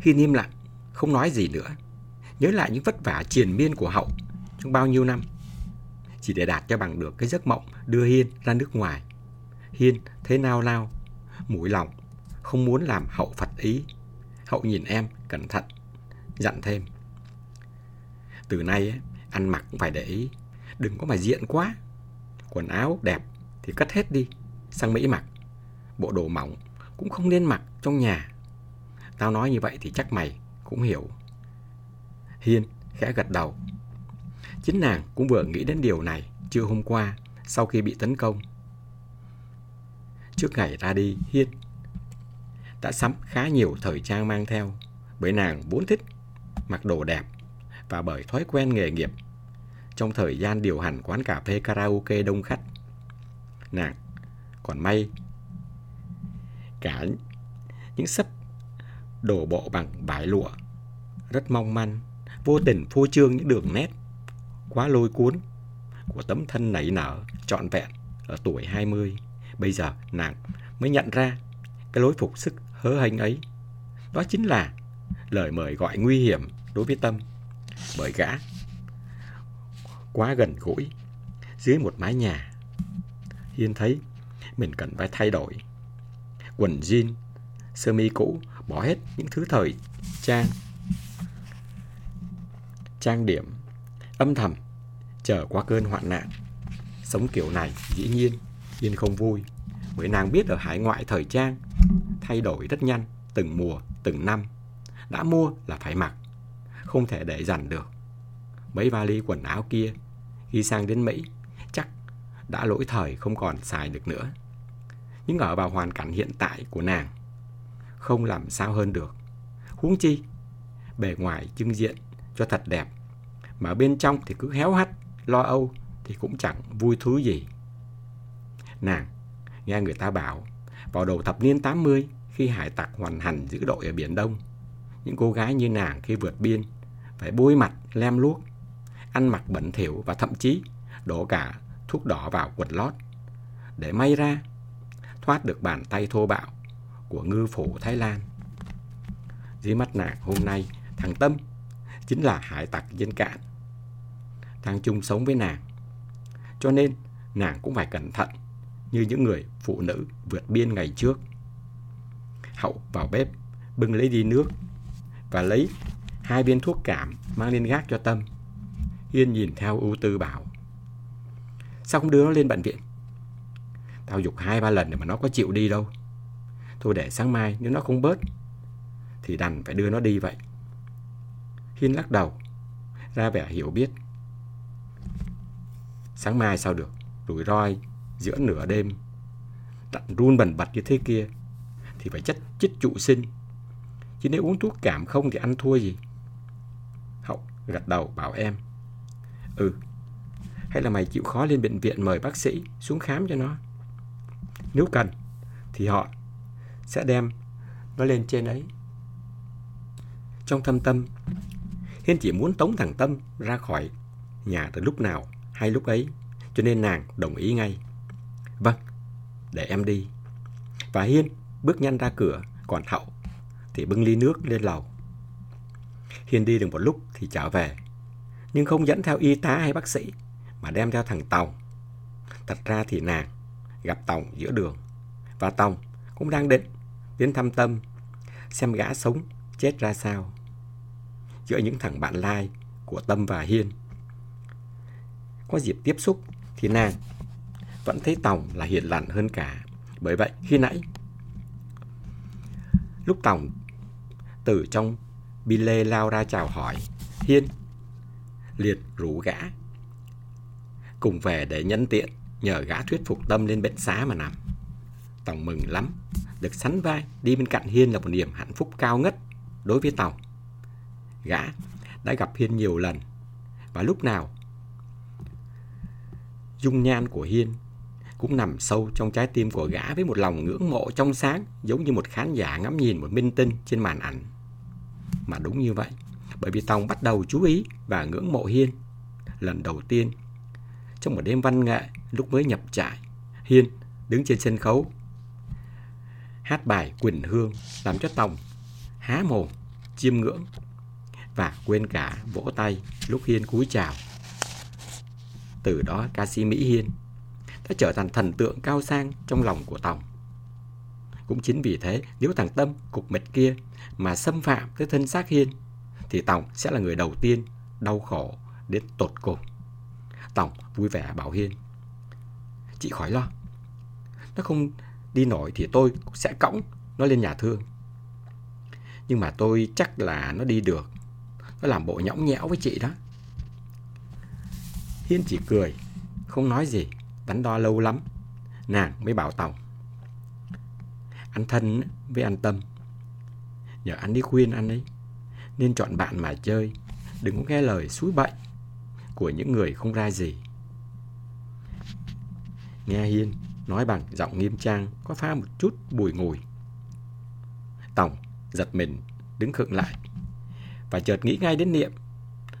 Hiên im lặng, không nói gì nữa. Nhớ lại những vất vả triền miên của Hậu trong bao nhiêu năm. Chỉ để đạt cho bằng được cái giấc mộng đưa Hiên ra nước ngoài. Hiên thế nào lao, mũi lòng, không muốn làm Hậu phật ý. Hậu nhìn em cẩn thận, dặn thêm. Từ nay ăn mặc cũng phải để ý, đừng có mà diện quá. Quần áo đẹp thì cất hết đi, sang Mỹ mặc. Bộ đồ mỏng cũng không nên mặc trong nhà. Tao nói như vậy thì chắc mày cũng hiểu. Hiên khẽ gật đầu. Chính nàng cũng vừa nghĩ đến điều này trưa hôm qua sau khi bị tấn công. Trước ngày ra đi, Hiên đã sắm khá nhiều thời trang mang theo bởi nàng vốn thích mặc đồ đẹp và bởi thói quen nghề nghiệp trong thời gian điều hành quán cà phê karaoke đông khách. Nàng còn may cả những sấp đổ bộ bằng vải lụa rất mong manh, vô tình phô trương những đường nét quá lôi cuốn của tấm thân nảy nở trọn vẹn ở tuổi 20. Bây giờ nàng mới nhận ra cái lối phục sức hớ hênh ấy. Đó chính là lời mời gọi nguy hiểm đối với Tâm bởi gã quá gần gũi dưới một mái nhà. Hiên thấy mình cần phải thay đổi. Quần jean, sơ mi cũ, bỏ hết những thứ thời trang. Trang điểm, âm thầm, chờ qua cơn hoạn nạn. Sống kiểu này dĩ nhiên, yên không vui. Bởi nàng biết ở hải ngoại thời trang thay đổi rất nhanh, từng mùa, từng năm. Đã mua là phải mặc, không thể để dành được. Mấy vali quần áo kia, khi sang đến Mỹ, chắc đã lỗi thời không còn xài được nữa. Nhưng ở vào hoàn cảnh hiện tại của nàng, không làm sao hơn được. Huống chi, bề ngoài trưng diện cho thật đẹp, mà bên trong thì cứ héo hắt, lo âu thì cũng chẳng vui thú gì. Nàng nghe người ta bảo, vào đầu thập niên 80 khi hải tặc hoàn hành giữ đội ở Biển Đông, những cô gái như nàng khi vượt biên phải bôi mặt lem luốc, ăn mặc bẩn thỉu và thậm chí đổ cả thuốc đỏ vào quần lót để may ra thoát được bàn tay thô bạo của ngư phủ Thái Lan. Dưới mắt nàng hôm nay, thằng Tâm chính là hải tặc dân cạn. thằng chung sống với nàng. Cho nên, nàng cũng phải cẩn thận như những người phụ nữ vượt biên ngày trước. Hậu vào bếp, bưng lấy đi nước và lấy hai viên thuốc cảm mang lên gác cho Tâm. Hiên nhìn theo ưu tư bảo. Sao không đưa nó lên bệnh viện? Tao dục hai ba lần để mà nó có chịu đi đâu. Thôi để sáng mai nếu nó không bớt thì đành phải đưa nó đi vậy. Hiên lắc đầu, ra vẻ hiểu biết. Sáng mai sao được, rủi roi giữa nửa đêm, đặn run bần bật như thế kia thì phải chất chích trụ sinh. Chứ nếu uống thuốc cảm không thì ăn thua gì. Hậu gật đầu bảo em. Ừ, hay là mày chịu khó lên bệnh viện mời bác sĩ xuống khám cho nó. Nếu cần thì họ sẽ đem nó lên trên ấy. Trong thâm tâm, Hiên chỉ muốn tống thằng Tâm ra khỏi nhà từ lúc nào hay lúc ấy, cho nên nàng đồng ý ngay. Vâng, để em đi. Và Hiên bước nhanh ra cửa, còn Hậu thì bưng ly nước lên lầu. Hiên đi được một lúc thì trở về, nhưng không dẫn theo y tá hay bác sĩ, mà đem theo thằng Tòng. Thật ra thì nàng gặp Tòng giữa đường, và Tòng cũng đang định đến thăm Tâm, xem gã sống chết ra sao. Giữa những thằng bạn lai của Tâm và Hiên. Có dịp tiếp xúc thì nàng vẫn thấy Tòng là hiền lành hơn cả. Bởi vậy khi nãy, lúc Tòng từ trong bi lê lao ra chào hỏi, Hiên liệt rủ gã cùng về để nhân tiện nhờ gã thuyết phục Tâm lên bệnh xá mà nằm. Tòng mừng lắm, được sánh vai đi bên cạnh Hiên là một niềm hạnh phúc cao ngất đối với Tòng. Gã đã gặp Hiên nhiều lần và lúc nào dung nhan của Hiên cũng nằm sâu trong trái tim của gã với một lòng ngưỡng mộ trong sáng giống như một khán giả ngắm nhìn một minh tinh trên màn ảnh. Mà đúng như vậy, bởi vì Tòng bắt đầu chú ý và ngưỡng mộ Hiên. Lần đầu tiên, trong một đêm văn nghệ lúc mới nhập trại, Hiên đứng trên sân khấu hát bài Quỳnh Hương làm cho Tòng há mồm chiêm ngưỡng và quên cả vỗ tay lúc Hiên cúi chào. Từ đó ca sĩ Mỹ Hiên đã trở thành thần tượng cao sang trong lòng của Tòng. Cũng chính vì thế, nếu thằng Tâm cục mịch kia mà xâm phạm tới thân xác Hiên, thì Tòng sẽ là người đầu tiên đau khổ đến tột cùng. Tòng vui vẻ bảo Hiên. Chị khỏi lo. Nó không đi nổi thì tôi sẽ cõng nó lên nhà thương. Nhưng mà tôi chắc là nó đi được. Nó làm bộ nhõng nhẽo với chị đó. Hiên chỉ cười, không nói gì, đắn đo lâu lắm. Nàng mới bảo Tòng. Anh thân với anh Tâm. Nhờ anh đi khuyên anh ấy. Nên chọn bạn mà chơi. Đừng có nghe lời suối bậy của những người không ra gì. Nghe Hiên nói bằng giọng nghiêm trang có pha một chút bùi ngùi. Tổng giật mình đứng khựng lại và chợt nghĩ ngay đến Niệm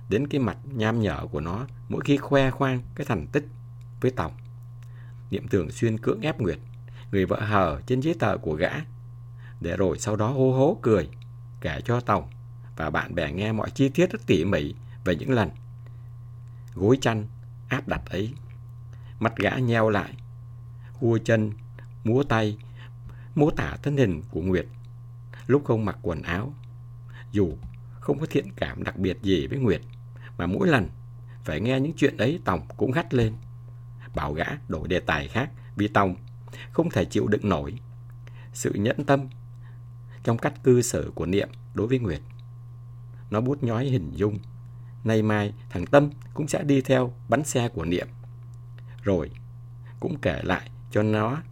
đến cái mặt nham nhở của nó mỗi khi khoe khoang cái thành tích với Tổng. Niệm thường xuyên cưỡng ép Nguyệt, người vợ hờ trên giấy tờ của gã, để rồi sau đó hô hố cười, kể cho Tổng và bạn bè nghe mọi chi tiết rất tỉ mỉ về những lần gối chăn áp đặt ấy. mắt gã nheo lại, hua chân, múa tay, mô tả thân hình của Nguyệt lúc không mặc quần áo. Dù không có thiện cảm đặc biệt gì với Nguyệt, mà mỗi lần phải nghe những chuyện ấy Tòng cũng hắt lên. Bảo gã đổi đề tài khác vì Tòng không thể chịu đựng nổi sự nhẫn tâm trong cách cư xử của Niệm đối với Nguyệt. Nó bút nhói hình dung. Nay mai thằng Tâm cũng sẽ đi theo bắn xe của Niệm. Rồi cũng kể lại cho nó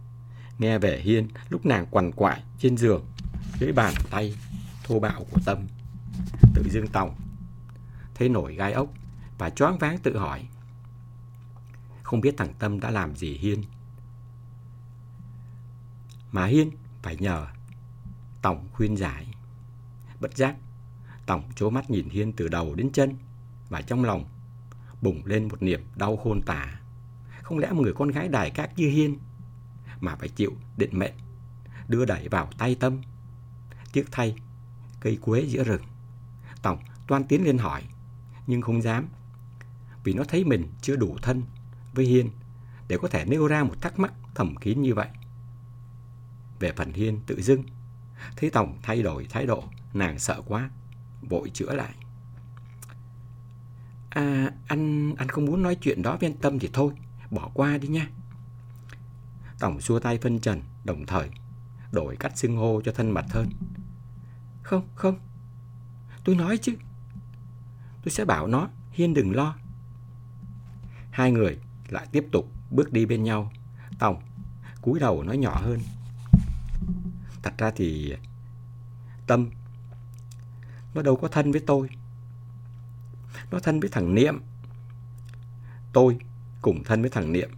nghe vẻ Hiên lúc nàng quằn quại trên giường dưới bàn tay thô bạo của Tâm. Tự dương Tòng thấy nổi gai ốc và choáng váng tự hỏi không biết thằng Tâm đã làm gì Hiên. Mà Hiên phải nhờ Tổng khuyên giải. Bất giác, Tổng chố mắt nhìn Hiên từ đầu đến chân và trong lòng bùng lên một niềm đau khôn tả. Không lẽ một người con gái đài các như Hiên mà phải chịu định mệnh đưa đẩy vào tay Tâm. Tiếc thay, cây quế giữa rừng. Tổng toan tiến lên hỏi, nhưng không dám, vì nó thấy mình chưa đủ thân với Hiên để có thể nêu ra một thắc mắc thầm kín như vậy. Về phần Hiên tự dưng, thấy Tổng thay đổi thái độ, nàng sợ quá, vội chữa lại. À, anh anh không muốn nói chuyện đó với anh Tâm thì thôi, bỏ qua đi nha. Tổng xua tay phân trần, đồng thời đổi cách xưng hô cho thân mật hơn. Không, không, tôi nói chứ. Tôi sẽ bảo nó, Hiên đừng lo. Hai người lại tiếp tục bước đi bên nhau. Tổng cúi đầu nói nhỏ hơn. Thật ra thì Tâm nó đâu có thân với tôi. Nó thân với thằng Niệm. Tôi cùng thân với thằng Niệm.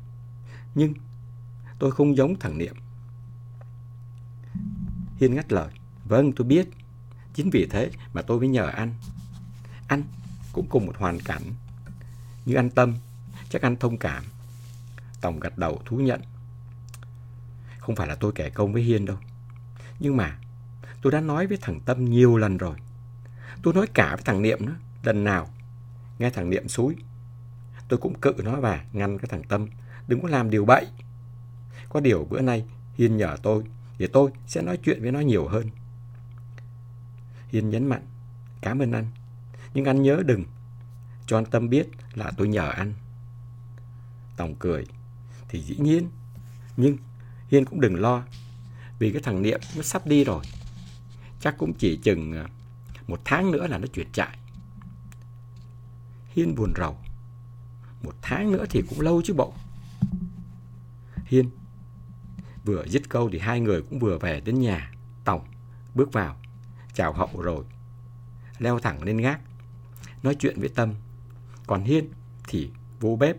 Nhưng tôi không giống thằng Niệm. Hiên ngắt lời. Vâng, tôi biết. Chính vì thế mà tôi mới nhờ anh. Anh cũng cùng một hoàn cảnh. Như anh Tâm, chắc anh thông cảm. Tổng gật đầu thú nhận. Không phải là tôi kẻ công với Hiên đâu. Nhưng mà tôi đã nói với thằng Tâm nhiều lần rồi. Tôi nói cả với thằng Niệm nữa. Lần nào nghe thằng Niệm xúi. Tôi cũng cự nó và ngăn cái thằng Tâm. Đừng có làm điều bậy. Có điều bữa nay Hiên nhờ tôi thì tôi sẽ nói chuyện với nó nhiều hơn. Hiên nhấn mạnh. Cảm ơn anh. Nhưng anh nhớ đừng, cho anh Tâm biết là tôi nhờ anh. Tòng cười. Thì dĩ nhiên. Nhưng Hiên cũng đừng lo. Vì cái thằng Niệm nó sắp đi rồi. Chắc cũng chỉ chừng à, một tháng nữa là nó chuyển trại. Hiên buồn rầu. Một tháng nữa thì cũng lâu chứ bộ. Hiên vừa dứt câu thì hai người cũng vừa về đến nhà. Tổng bước vào, chào hậu rồi. Leo thẳng lên gác, nói chuyện với Tâm. Còn Hiên thì vô bếp,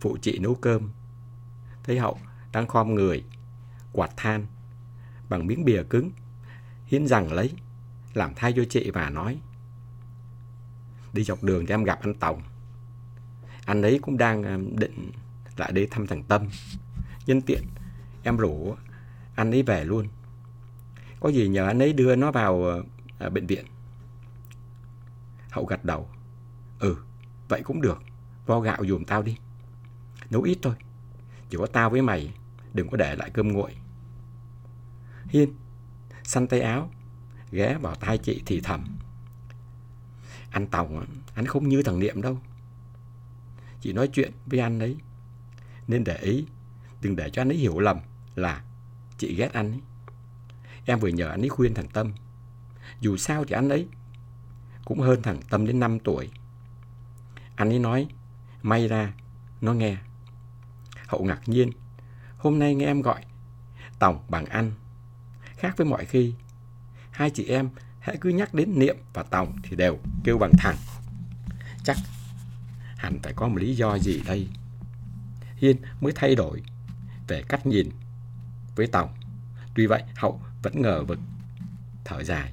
phụ chị nấu cơm. Thấy hậu đang khom người, quạt than bằng miếng bìa cứng. Hiên rằng lấy, làm thay cho chị và nói. Đi dọc đường thì em gặp anh Tổng. Anh ấy cũng đang ờ, định lại đây thăm thằng Tâm. Nhân tiện, em rủ anh ấy về luôn. Có gì nhờ anh ấy đưa nó vào à, bệnh viện. Hậu gật đầu. Ừ, vậy cũng được. Vo gạo dùm tao đi. Nấu ít thôi. Chỉ có tao với mày, đừng có để lại cơm nguội. Hiên, săn tay áo, ghé vào tai chị thì thầm. Anh Tòng, anh không như thằng Niệm đâu. Chị nói chuyện với anh ấy, nên để ý, đừng để cho anh ấy hiểu lầm là chị ghét anh ấy. Em vừa nhờ anh ấy khuyên thằng Tâm. Dù sao thì anh ấy cũng hơn thằng Tâm đến 5 tuổi. Anh ấy nói, may ra, nó nghe. Hậu ngạc nhiên, hôm nay nghe em gọi Tòng bằng anh. Khác với mọi khi, hai chị em hãy cứ nhắc đến Niệm và Tòng thì đều kêu bằng thằng. Chắc hẳn phải có một lý do gì đây. Hiên mới thay đổi về cách nhìn với tàu, Tuy vậy, Hậu vẫn ngờ vực, thở dài.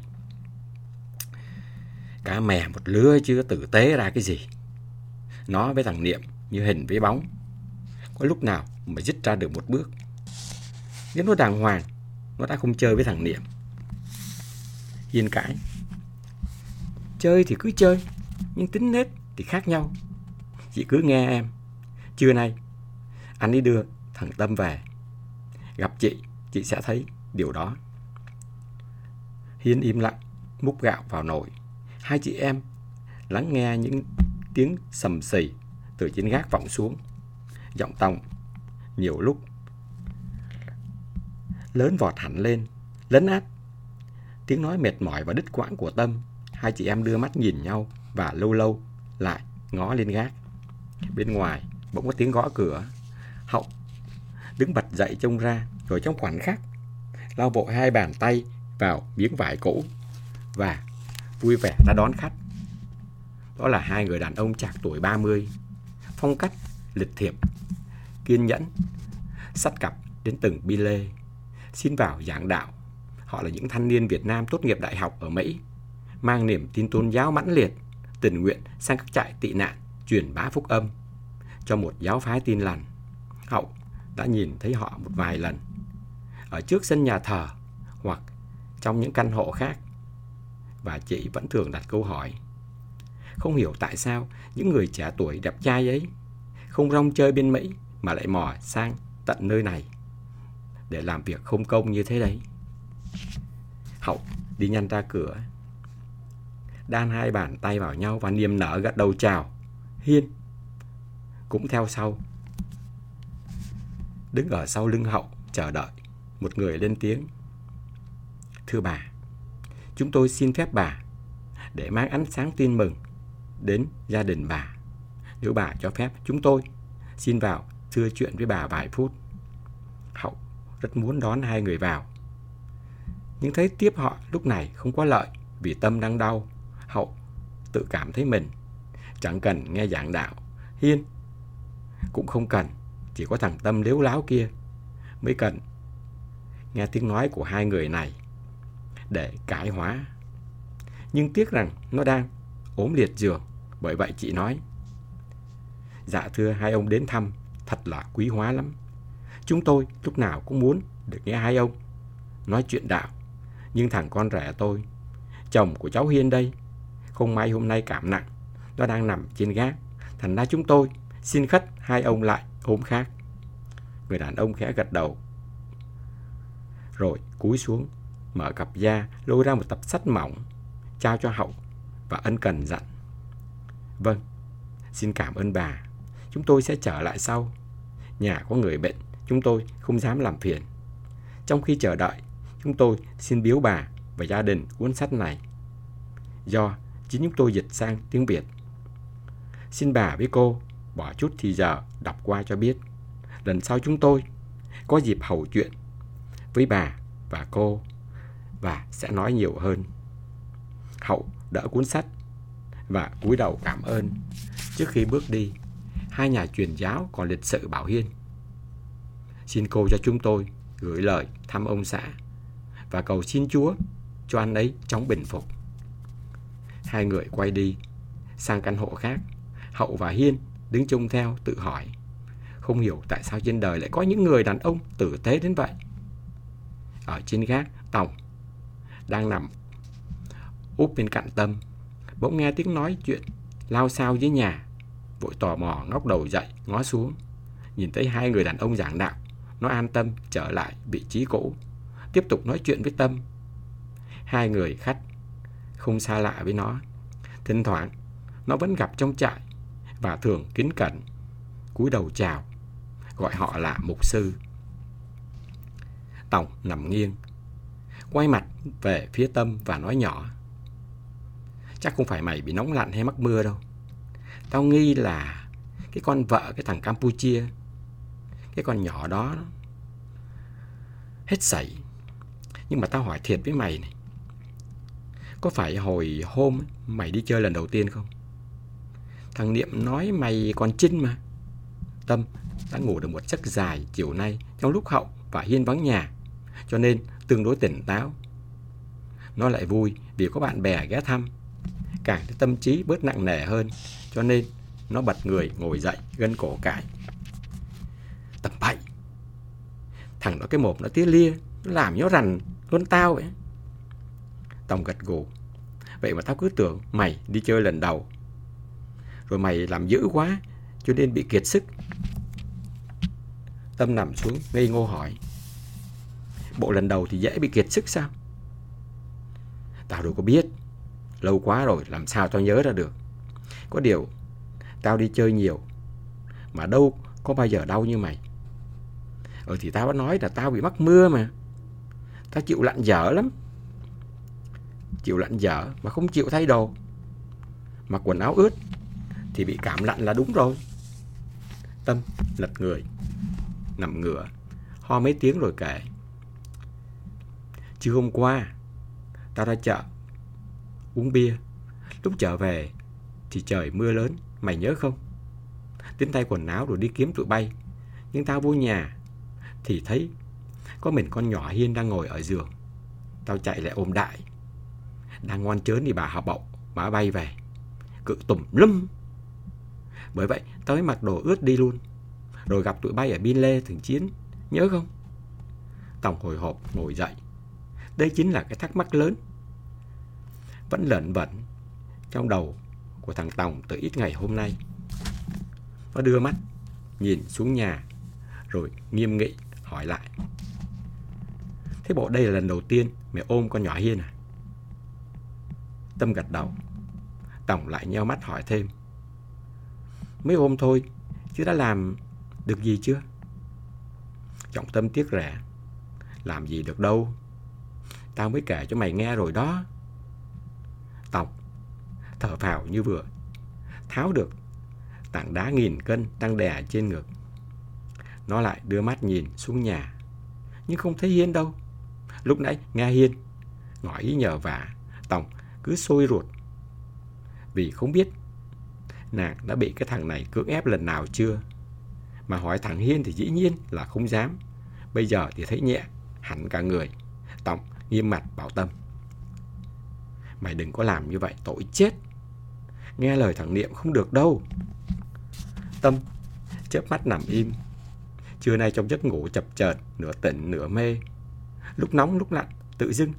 Cá mè một lứa chưa tử tế ra cái gì. Nó với thằng Niệm như hình với bóng. Có lúc nào mà dứt ra được một bước. Nếu nó đàng hoàng, nó đã không chơi với thằng Niệm. Hiên cãi. Chơi thì cứ chơi, nhưng tính nết thì khác nhau. Chị cứ nghe em. Trưa nay, anh đi đưa thằng Tâm về. Gặp chị, chị sẽ thấy điều đó. Hiên im lặng, múc gạo vào nồi. Hai chị em lắng nghe những tiếng sầm xì từ trên gác vọng xuống. Giọng Tòng nhiều lúc lớn vọt hẳn lên, lấn át. Tiếng nói mệt mỏi và đứt quãng của Tâm, hai chị em đưa mắt nhìn nhau và lâu lâu lại ngó lên gác. Bên ngoài bỗng có tiếng gõ cửa. Hậu đứng bật dậy trông ra, rồi trong khoảnh khắc lau bộ hai bàn tay vào miếng vải cũ và vui vẻ đã đón khách. Đó là hai người đàn ông chạc tuổi 30, phong cách lịch thiệp, kiên nhẫn, sắt cặp đến từng bi lê, xin vào giảng đạo. Họ là những thanh niên Việt Nam tốt nghiệp đại học ở Mỹ, mang niềm tin tôn giáo mãnh liệt, tình nguyện sang các trại tị nạn, truyền bá phúc âm cho một giáo phái tin lành. Hậu đã nhìn thấy họ một vài lần, ở trước sân nhà thờ hoặc trong những căn hộ khác. Và chị vẫn thường đặt câu hỏi. Không hiểu tại sao những người trẻ tuổi đẹp trai ấy không rong chơi bên Mỹ mà lại mò sang tận nơi này để làm việc không công như thế đấy. Hậu đi nhanh ra cửa. Đan hai bàn tay vào nhau và niềm nở gật đầu chào. Hiên cũng theo sau. Đứng ở sau lưng hậu chờ đợi một người lên tiếng. Thưa bà, chúng tôi xin phép bà để mang ánh sáng tin mừng đến gia đình bà. Nếu bà cho phép, chúng tôi xin vào thưa chuyện với bà vài phút. Hậu rất muốn đón hai người vào. Nhưng thấy tiếp họ lúc này không có lợi vì tâm đang đau. Hậu tự cảm thấy mình chẳng cần nghe giảng đạo. Hiên cũng không cần, chỉ có thằng Tâm liếu láo kia mới cần nghe tiếng nói của hai người này để cải hóa. Nhưng tiếc rằng nó đang ốm liệt giường, bởi vậy chị nói Dạ thưa hai ông đến thăm, thật là quý hóa lắm. Chúng tôi lúc nào cũng muốn được nghe hai ông nói chuyện đạo. Nhưng thằng con rể tôi, chồng của cháu Hiên đây, không may hôm nay cảm nặng, nó đang nằm trên gác. Thành ra chúng tôi xin khất hai ông lại ốm khác. Người đàn ông khẽ gật đầu. Rồi cúi xuống, mở cặp da, lôi ra một tập sách mỏng, trao cho hậu và ân cần dặn. Vâng, xin cảm ơn bà. Chúng tôi sẽ trở lại sau. Nhà có người bệnh, chúng tôi không dám làm phiền. Trong khi chờ đợi, chúng tôi xin biếu bà và gia đình cuốn sách này. Do chính chúng tôi dịch sang tiếng Việt. Xin bà với cô bỏ chút thì giờ đọc qua cho biết. Lần sau chúng tôi có dịp hầu chuyện với bà và cô và sẽ nói nhiều hơn. Hậu đỡ cuốn sách và cúi đầu cảm ơn. Trước khi bước đi, hai nhà truyền giáo còn lịch sự bảo Hiên. Xin cô cho chúng tôi gửi lời thăm ông xã và cầu xin Chúa cho anh ấy chóng bình phục. Hai người quay đi sang căn hộ khác. Hậu và Hiên đứng chung theo tự hỏi. Không hiểu tại sao trên đời lại có những người đàn ông tử tế đến vậy. Ở trên gác, tàu đang nằm úp bên cạnh Tâm. bỗng nghe tiếng nói chuyện lao sao dưới nhà. Vội tò mò ngóc đầu dậy, ngó xuống. Nhìn thấy hai người đàn ông giảng đạo, nó an tâm trở lại vị trí cũ, tiếp tục nói chuyện với Tâm. Hai người khách không xa lạ với nó. Thỉnh thoảng, nó vẫn gặp trong trại và thường kính cẩn, cúi đầu chào, gọi họ là mục sư. Tổng nằm nghiêng, quay mặt về phía Tâm và nói nhỏ. Chắc không phải mày bị nóng lạnh hay mắc mưa đâu. Tao nghi là cái con vợ cái thằng Campuchia, cái con nhỏ đó hết sảy. Nhưng mà tao hỏi thiệt với mày này. Có phải hồi hôm mày đi chơi lần đầu tiên không? Thằng Niệm nói mày còn chinh mà. Tâm đã ngủ được một giấc dài chiều nay trong lúc Hậu và Hiên vắng nhà, cho nên tương đối tỉnh táo. Nó lại vui vì có bạn bè ghé thăm, càng thấy tâm trí bớt nặng nề hơn, cho nên nó bật người ngồi dậy gân cổ cãi. Tầm bậy! Thằng đó cái mồm nó tía lia, nó làm nhó rằn luôn tao vậy. Tòng gật gù. Vậy mà tao cứ tưởng mày đi chơi lần đầu. Rồi mày làm dữ quá, cho nên bị kiệt sức. Tâm nằm xuống, ngây ngô hỏi. Bộ lần đầu thì dễ bị kiệt sức sao? Tao đâu có biết. Lâu quá rồi, làm sao tao nhớ ra được. Có điều, tao đi chơi nhiều. Mà đâu có bao giờ đau như mày. Ừ thì tao đã nói là tao bị mắc mưa mà. Tao chịu lạnh dở lắm. Chịu lạnh dở mà không chịu thay đồ. Mặc quần áo ướt thì bị cảm lạnh là đúng rồi. Tâm lật người, nằm ngửa, ho mấy tiếng rồi kể. Chứ hôm qua, tao ra chợ, uống bia. Lúc trở về thì trời mưa lớn, mày nhớ không? Tính tay quần áo rồi đi kiếm tụi bay. Nhưng tao vô nhà thì thấy có mình con nhỏ Hiên đang ngồi ở giường. Tao chạy lại ôm đại. Đang ngoan chớn thì bà học bậu, bà bay về. Cự tùm lum. Bởi vậy tới mặt mặc đồ ướt đi luôn. Rồi gặp tụi bay ở Bin Lê thường chiến. Nhớ không? Tổng hồi hộp ngồi dậy. Đây chính là cái thắc mắc lớn. Vẫn lẩn vẩn trong đầu của thằng Tòng từ ít ngày hôm nay. Nó đưa mắt, nhìn xuống nhà, rồi nghiêm nghị hỏi lại. Thế bộ đây là lần đầu tiên mẹ ôm con nhỏ Hiên à? Tâm gật đầu. Tổng lại nheo mắt hỏi thêm. Mấy hôm thôi, chứ đã làm được gì chưa? Trọng tâm tiếc rẻ. Làm gì được đâu. Tao mới kể cho mày nghe rồi đó. Tổng thở phào như vừa tháo được tảng đá nghìn cân đang đè trên ngực. Nó lại đưa mắt nhìn xuống nhà, nhưng không thấy Hiên đâu. Lúc nãy nghe Hiên ngỏ ý nhờ vả, tòng cứ sôi ruột. Vì không biết nàng đã bị cái thằng này cưỡng ép lần nào chưa. Mà hỏi thằng Hiên thì dĩ nhiên là không dám. Bây giờ thì thấy nhẹ, hẳn cả người. Tổng nghiêm mặt bảo Tâm. Mày đừng có làm như vậy, tội chết. Nghe lời thằng Niệm không được đâu. Tâm chớp mắt nằm im. Trưa nay trong giấc ngủ chập chờn nửa tỉnh nửa mê. Lúc nóng lúc lạnh, tự dưng.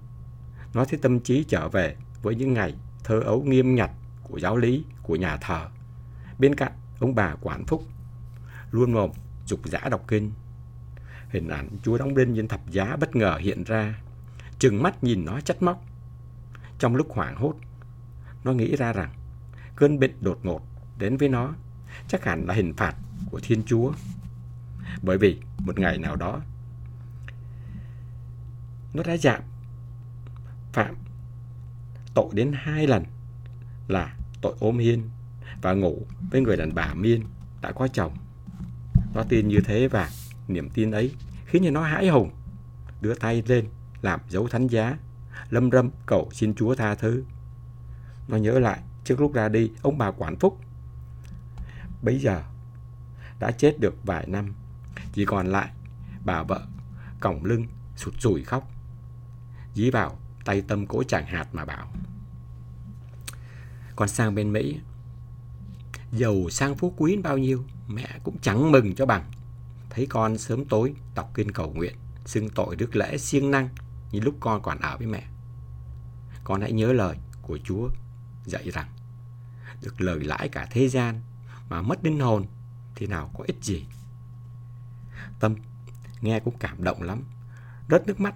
Nó thấy tâm trí trở về với những ngày thơ ấu nghiêm ngặt của giáo lý, của nhà thờ. Bên cạnh, ông bà quản phúc, luôn mồm, dục giả đọc kinh. Hình ảnh Chúa đóng đinh trên thập giá bất ngờ hiện ra, trừng mắt nhìn nó trách móc. Trong lúc hoảng hốt, nó nghĩ ra rằng cơn bệnh đột ngột đến với nó chắc hẳn là hình phạt của Thiên Chúa. Bởi vì một ngày nào đó, nó đã giảm phạm tội đến hai lần là tội ôm hiên và ngủ với người đàn bà miên đã có chồng. Nó tin như thế và niềm tin ấy khiến cho nó hãi hùng, đưa tay lên làm dấu thánh giá, lâm râm cầu xin Chúa tha thứ. Nó nhớ lại trước lúc ra đi, ông bà quản phúc. Bây giờ đã chết được vài năm, chỉ còn lại bà vợ còng lưng sụt sùi khóc. Dí vào tay tâm cố chẳng hạt mà bảo. Con sang bên Mỹ, giàu sang phú quý bao nhiêu, mẹ cũng chẳng mừng cho bằng. Thấy con sớm tối đọc kinh cầu nguyện, xưng tội đức lễ siêng năng như lúc con còn ở với mẹ. Con hãy nhớ lời của Chúa dạy rằng được lời lãi cả thế gian mà mất linh hồn thì nào có ích gì. Tâm nghe cũng cảm động lắm, rớt nước mắt,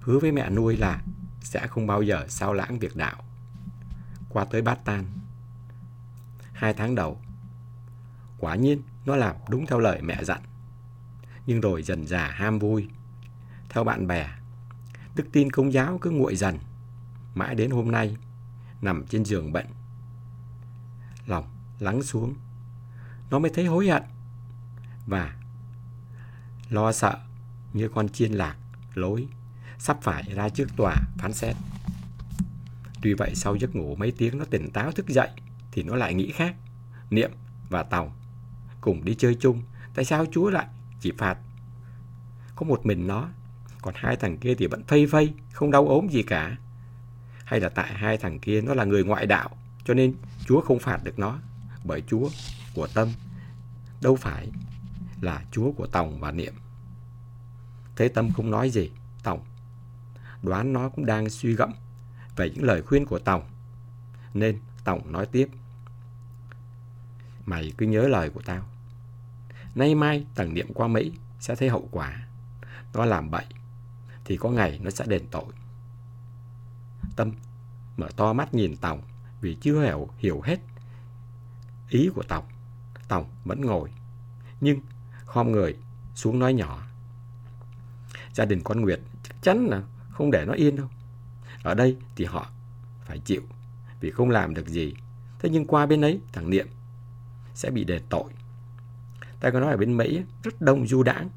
hứa với mẹ nuôi là sẽ không bao giờ sao lãng việc đạo. Qua tới bát tan. Hai tháng đầu, quả nhiên nó làm đúng theo lời mẹ dặn. Nhưng rồi dần già ham vui. Theo bạn bè, đức tin công giáo cứ nguội dần. Mãi đến hôm nay, nằm trên giường bệnh. Lòng lắng xuống, nó mới thấy hối hận và lo sợ như con chiên lạc lối sắp phải ra trước tòa phán xét. Tuy vậy sau giấc ngủ mấy tiếng nó tỉnh táo thức dậy thì nó lại nghĩ khác. Niệm và Tòng cùng đi chơi chung, tại sao Chúa lại chỉ phạt có một mình nó, còn hai thằng kia thì vẫn phây phây, không đau ốm gì cả. Hay là tại hai thằng kia nó là người ngoại đạo, cho nên Chúa không phạt được nó, bởi Chúa của Tâm đâu phải là Chúa của Tòng và Niệm. Thế Tâm không nói gì, Tòng đoán nó cũng đang suy gẫm về những lời khuyên của Tòng. Nên Tòng nói tiếp. Mày cứ nhớ lời của tao. Nay mai tầng niệm qua Mỹ sẽ thấy hậu quả. Nó làm bậy thì có ngày nó sẽ đền tội. Tâm mở to mắt nhìn Tòng vì chưa hiểu, hiểu hết ý của Tòng. Tòng vẫn ngồi, nhưng khom người xuống nói nhỏ. Gia đình con Nguyệt chắc chắn là không để nó yên đâu. Ở đây thì họ phải chịu vì không làm được gì. Thế nhưng qua bên ấy thằng Niệm sẽ bị đề tội. Ta có nói ở bên Mỹ rất đông du đãng,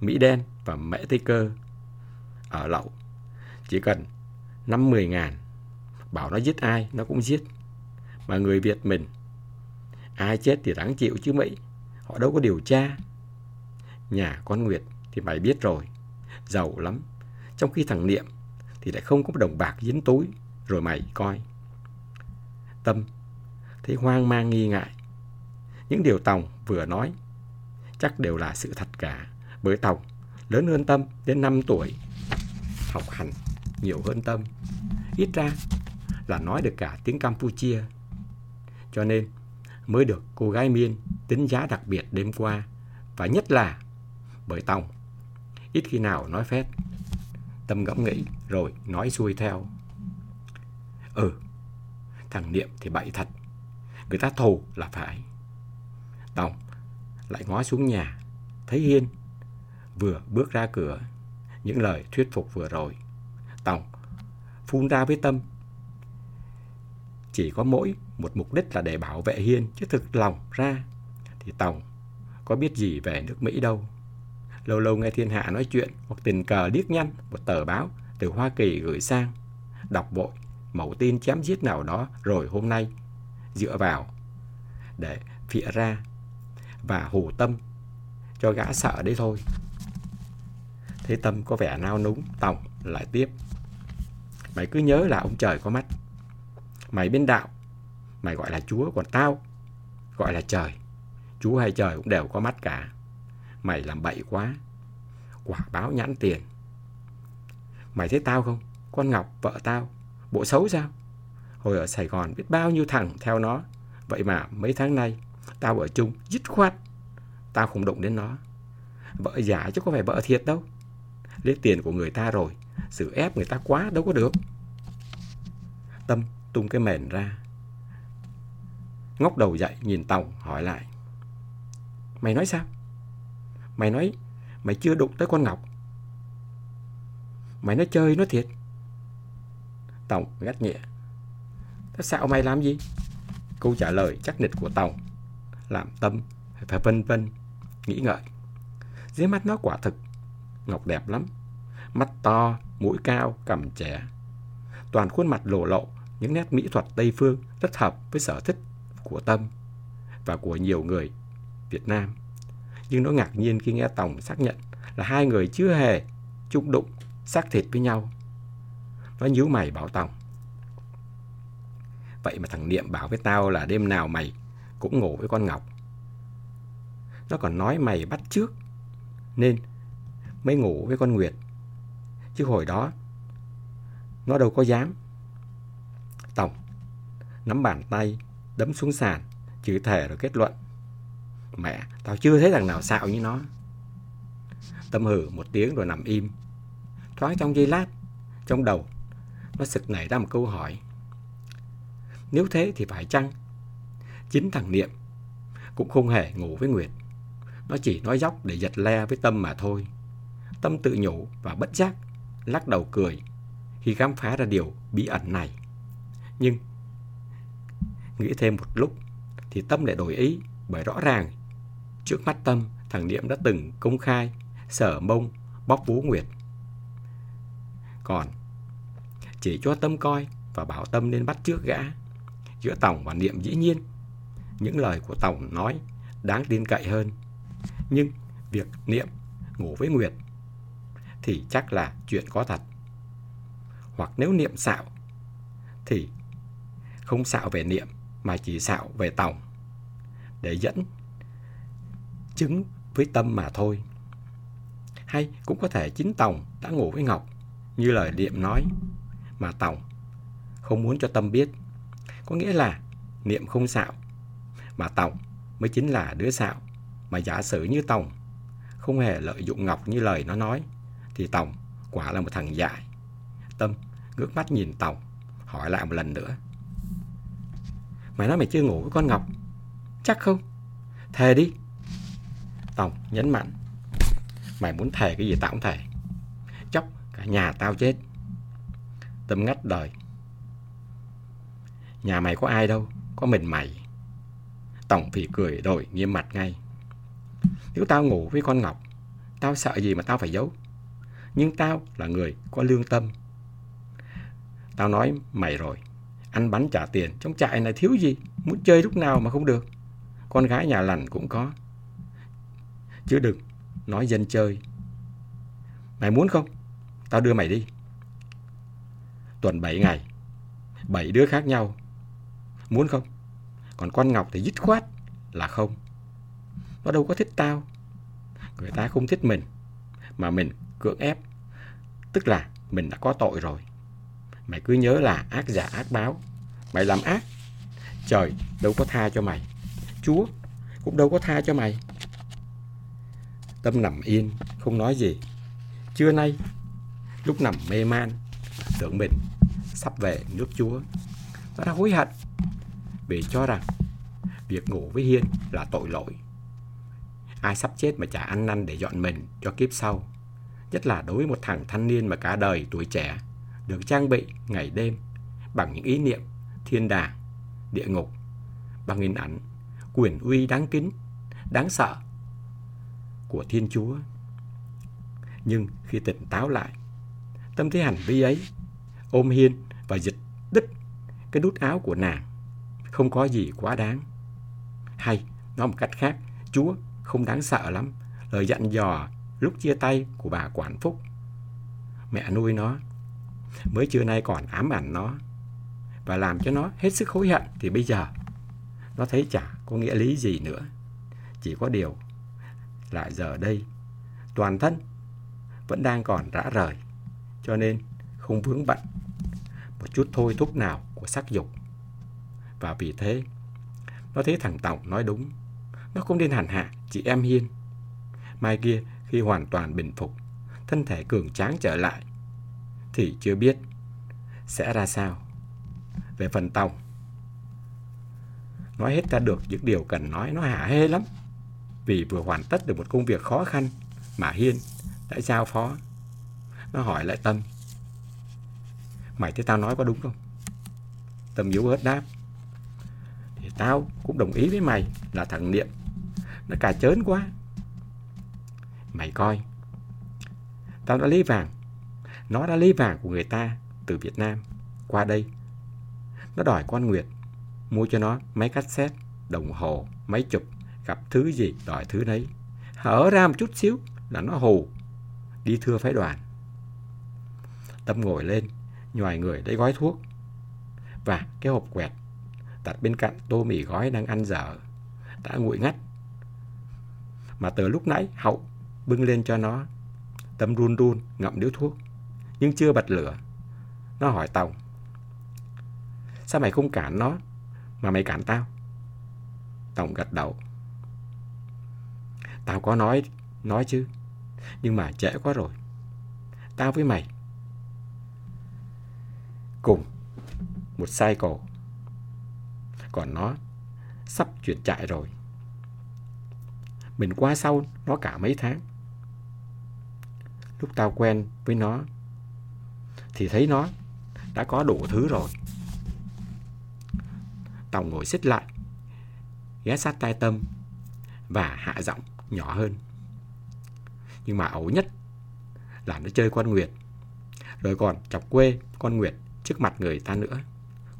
Mỹ đen và Mỹ Tây Cơ ở lậu. Chỉ cần 5-10 ngàn, bảo nó giết ai nó cũng giết. Mà người Việt mình, ai chết thì đáng chịu chứ Mỹ, họ đâu có điều tra. Nhà con Nguyệt thì mày biết rồi, giàu lắm. Trong khi thằng Niệm thì lại không có đồng bạc dính túi, rồi mày coi. Tâm thấy hoang mang nghi ngại. Những điều Tòng vừa nói chắc đều là sự thật cả. Bởi Tòng lớn hơn Tâm đến 5 tuổi, học hành nhiều hơn Tâm. Ít ra là nói được cả tiếng Campuchia. Cho nên mới được cô gái Miên tính giá đặc biệt đêm qua. Và nhất là bởi Tòng ít khi nào nói phét. Tâm ngẫm nghĩ rồi nói xuôi theo. Ừ, thằng Niệm thì bậy thật. Người ta thù là phải. Tòng lại ngó xuống nhà, thấy Hiên vừa bước ra cửa. Những lời thuyết phục vừa rồi. Tòng phun ra với Tâm. Chỉ có mỗi một mục đích là để bảo vệ Hiên, chứ thực lòng ra thì Tòng có biết gì về nước Mỹ đâu. Lâu lâu nghe thiên hạ nói chuyện hoặc tình cờ liếc nhăn một tờ báo từ Hoa Kỳ gửi sang. Đọc vội mẫu tin chém giết nào đó rồi hôm nay dựa vào để phịa ra và hù tâm cho gã sợ đấy thôi. Thế Tâm có vẻ nao núng, Tòng lại tiếp. Mày cứ nhớ là ông trời có mắt. Mày bên đạo, mày gọi là Chúa, còn tao gọi là trời. Chúa hay trời cũng đều có mắt cả. Mày làm bậy quá. Quả báo nhãn tiền. Mày thấy tao không? Con Ngọc, vợ tao. Bộ xấu sao? Hồi ở Sài Gòn biết bao nhiêu thằng theo nó. Vậy mà mấy tháng nay, tao ở chung dứt khoát. Tao không động đến nó. Vợ giả chứ có phải vợ thiệt đâu. Lấy tiền của người ta rồi, xử ép người ta quá đâu có được. Tâm tung cái mền ra. Ngóc đầu dậy nhìn Tòng hỏi lại. Mày nói sao? Mày nói mày chưa đụng tới con Ngọc. Mày nói chơi nó thiệt. Tòng gắt nhẹ. Thế sao mày làm gì? Câu trả lời chắc nịch của Tòng làm Tâm phải vân vân, nghĩ ngợi. Dưới mắt nó quả thực, Ngọc đẹp lắm. Mắt to, mũi cao, cằm trẻ. Toàn khuôn mặt lộ lộ, những nét mỹ thuật Tây Phương rất hợp với sở thích của Tâm và của nhiều người Việt Nam. Nhưng nó ngạc nhiên khi nghe Tòng xác nhận là hai người chưa hề chung đụng xác thịt với nhau. Nó nhíu mày bảo Tòng. Vậy mà thằng Niệm bảo với tao là đêm nào mày cũng ngủ với con Ngọc. Nó còn nói mày bắt trước nên mới ngủ với con Nguyệt. Chứ hồi đó nó đâu có dám. tổng nắm bàn tay, đấm xuống sàn, chữ thề rồi kết luận. Mẹ, tao chưa thấy thằng nào xạo như nó. Tâm hử một tiếng rồi nằm im. Thoáng trong giây lát, trong đầu, nó sực nảy ra một câu hỏi. Nếu thế thì phải chăng chính thằng Niệm cũng không hề ngủ với Nguyệt. Nó chỉ nói dóc để giật le với Tâm mà thôi. Tâm tự nhủ và bất giác, lắc đầu cười khi khám phá ra điều bí ẩn này. Nhưng, nghĩ thêm một lúc, thì Tâm lại đổi ý bởi rõ ràng trước mắt Tâm, thằng Niệm đã từng công khai sở mông bóc vú Nguyệt. Còn chỉ cho Tâm coi và bảo Tâm nên bắt trước gã. Giữa Tổng và Niệm dĩ nhiên, những lời của Tổng nói đáng tin cậy hơn. Nhưng việc Niệm, ngủ với Nguyệt thì chắc là chuyện có thật. Hoặc nếu Niệm xạo thì không xạo về Niệm mà chỉ xạo về Tổng để dẫn chứng với Tâm mà thôi. Hay cũng có thể chính Tổng đã ngủ với Ngọc như lời Niệm nói mà Tổng không muốn cho Tâm biết. Có nghĩa là Niệm không xạo mà Tổng mới chính là đứa xạo. Mà giả sử như Tổng không hề lợi dụng Ngọc như lời nó nói thì Tổng quả là một thằng dại. Tâm ngước mắt nhìn Tổng hỏi lại một lần nữa. Mày nói mày chưa ngủ với con Ngọc? Chắc không? Thề đi. Tổng nhấn mạnh. Mày muốn thề cái gì tao cũng thề. Chóc cả nhà tao chết. Tâm ngắt đời. Nhà mày có ai đâu, có mình mày. Tổng phỉ cười đổi nghiêm mặt ngay. Nếu tao ngủ với con Ngọc, tao sợ gì mà tao phải giấu. Nhưng tao là người có lương tâm. Tao nói mày rồi, ăn bắn trả tiền, trong trại này thiếu gì, muốn chơi lúc nào mà không được. Con gái nhà lành cũng có. Chứ đừng nói dân chơi. Mày muốn không? Tao đưa mày đi. Tuần 7 ngày, 7 đứa khác nhau. Muốn không? Còn quan Ngọc thì dứt khoát là không. Nó đâu có thích tao. Người ta không thích mình, mà mình cưỡng ép. Tức là mình đã có tội rồi. Mày cứ nhớ là ác giả ác báo. Mày làm ác, trời đâu có tha cho mày. Chúa cũng đâu có tha cho mày. Tâm nằm yên, không nói gì. Trưa nay, lúc nằm mê man, tưởng mình sắp về nước Chúa. Nó đã hối hận vì cho rằng việc ngủ với Hiên là tội lỗi. Ai sắp chết mà chả ăn năn để dọn mình cho kiếp sau. Nhất là đối với một thằng thanh niên mà cả đời tuổi trẻ được trang bị ngày đêm bằng những ý niệm thiên đàng, địa ngục, bằng hình ảnh quyền uy đáng kính, đáng sợ của Thiên Chúa. Nhưng khi tỉnh táo lại, tâm thế hành vi ấy, ôm hiên và dịch đứt cái nút áo của nàng, không có gì quá đáng. Hay, nói một cách khác, Chúa không đáng sợ lắm, lời dặn dò lúc chia tay của bà Quản Phúc. Mẹ nuôi nó, mới trưa nay còn ám ảnh nó, và làm cho nó hết sức hối hận thì bây giờ nó thấy chả có nghĩa lý gì nữa. Chỉ có điều lại giờ đây toàn thân vẫn đang còn rã rời cho nên không vướng bận một chút thôi thúc nào của sắc dục. Và vì thế, nó thấy thằng Tổng nói đúng nó không nên hành hạ, chị em Hiên. Mai kia, khi hoàn toàn bình phục, thân thể cường tráng trở lại, thì chưa biết sẽ ra sao. Về phần Tổng nói hết ra được những điều cần nói, nó hả hê lắm vì vừa hoàn tất được một công việc khó khăn mà Hiên đã giao phó. Nó hỏi lại Tâm. Mày thấy tao nói có đúng không? Tâm yếu ớt đáp. Tao cũng đồng ý với mày là thằng Niệm. Nó cà chớn quá. Mày coi. Tao đã lấy vàng. Nó đã lấy vàng của người ta từ Việt Nam qua đây. Nó đòi con Nguyệt mua cho nó máy cassette, đồng hồ, máy chụp gặp thứ gì đòi thứ nấy. Hở ra một chút xíu là nó hù, đi thưa phái đoàn. Tâm ngồi lên, nhòi người lấy gói thuốc và cái hộp quẹt đặt bên cạnh tô mì gói đang ăn dở đã nguội ngắt. Mà từ lúc nãy Hậu bưng lên cho nó. Tâm run run ngậm điếu thuốc nhưng chưa bật lửa. Nó hỏi Tòng Sao mày không cản nó mà mày cản tao. Tổng gật đầu. Tao có nói, nói chứ. Nhưng mà trễ quá rồi. Tao với mày. Cùng. Một cycle. Còn nó sắp chuyển trại rồi. Mình qua sau nó cả mấy tháng. Lúc tao quen với nó thì thấy nó đã có đủ thứ rồi. Tòng ngồi xích lại, ghé sát tai Tâm và hạ giọng nhỏ hơn. Nhưng mà ấu nhất là nó chơi con Nguyệt, rồi còn chọc quê con Nguyệt trước mặt người ta nữa.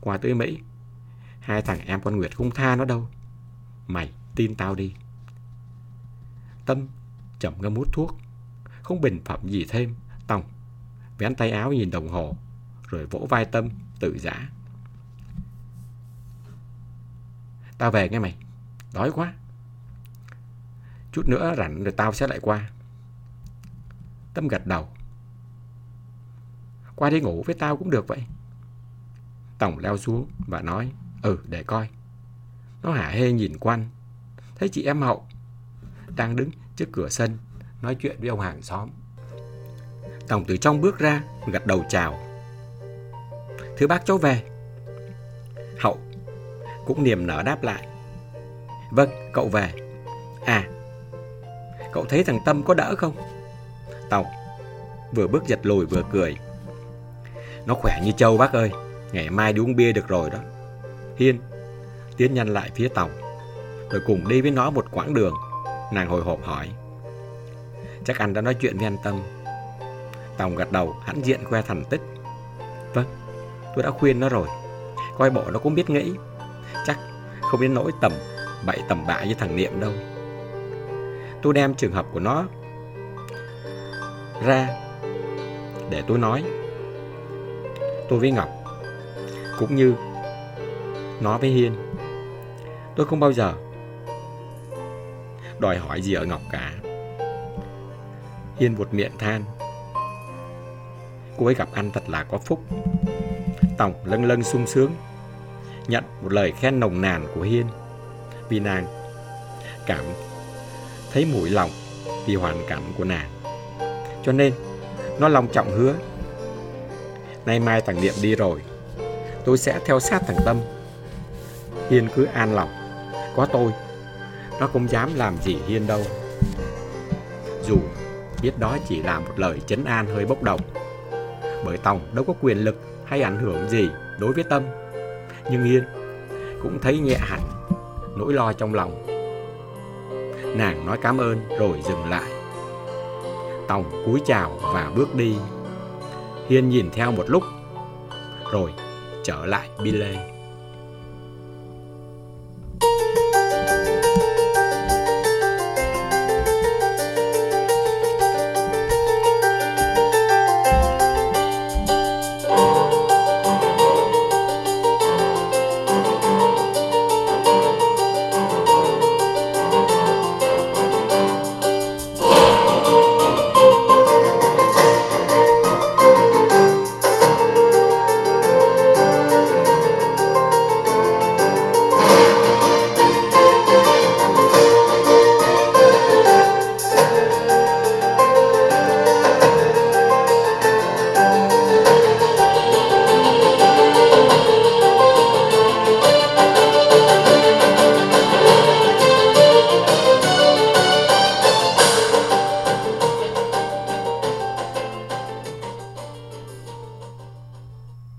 Qua tới Mỹ, hai thằng em con Nguyệt không tha nó đâu. Mày tin tao đi. Tâm chậm ngâm hút thuốc, không bình phẩm gì thêm, Tòng vén tay áo nhìn đồng hồ, rồi vỗ vai Tâm tự giả. Tao về nghe mày, đói quá. Chút nữa rảnh rồi tao sẽ lại qua. Tâm gật đầu. Qua đi ngủ với tao cũng được vậy. Tổng leo xuống và nói, ừ để coi. Nó hả hê nhìn quanh, thấy chị em Hậu đang đứng trước cửa sân nói chuyện với ông hàng xóm. Tổng từ trong bước ra, gật đầu chào. Thưa bác cháu về. Hậu cũng niềm nở đáp lại. Vâng, cậu về. À, cậu thấy thằng Tâm có đỡ không? Tổng vừa bước giật lùi vừa cười. Nó khỏe như trâu bác ơi, ngày mai đi uống bia được rồi đó. Hiên. Tiến nhanh lại phía Tòng, rồi cùng đi với nó một quãng đường. Nàng hồi hộp hỏi. Chắc anh đã nói chuyện với anh Tâm. Tòng gật đầu hãnh diện khoe thành tích. Vâng tôi đã khuyên nó rồi. Coi bộ nó cũng biết nghĩ. Chắc không đến nỗi tầm bậy tầm bạ với thằng Niệm đâu. Tôi đem trường hợp của nó ra để tôi nói. Tôi với Ngọc cũng như nói với Hiên. Tôi không bao giờ đòi hỏi gì ở Ngọc cả. Hiên buột miệng than. Cô ấy gặp anh thật là có phúc. Tổng lân lân sung sướng, Nhận một lời khen nồng nàn của Hiên. Vì nàng cảm thấy mũi lòng, Vì hoàn cảnh của nàng. Cho nên, nó lòng trọng hứa, Nay mai thằng Niệm đi rồi, Tôi sẽ theo sát thằng Tâm. Hiên cứ an lòng Có tôi, Nó không dám làm gì Hiên đâu Dù biết đó chỉ là một lời chấn an hơi bốc đồng. Bởi Tòng đâu có quyền lực hay ảnh hưởng gì đối với Tâm. Nhưng Hiên cũng thấy nhẹ hẳn, nỗi lo trong lòng. Nàng nói cảm ơn rồi dừng lại. Tòng cúi chào và bước đi. Hiên nhìn theo một lúc, rồi trở lại bi lê.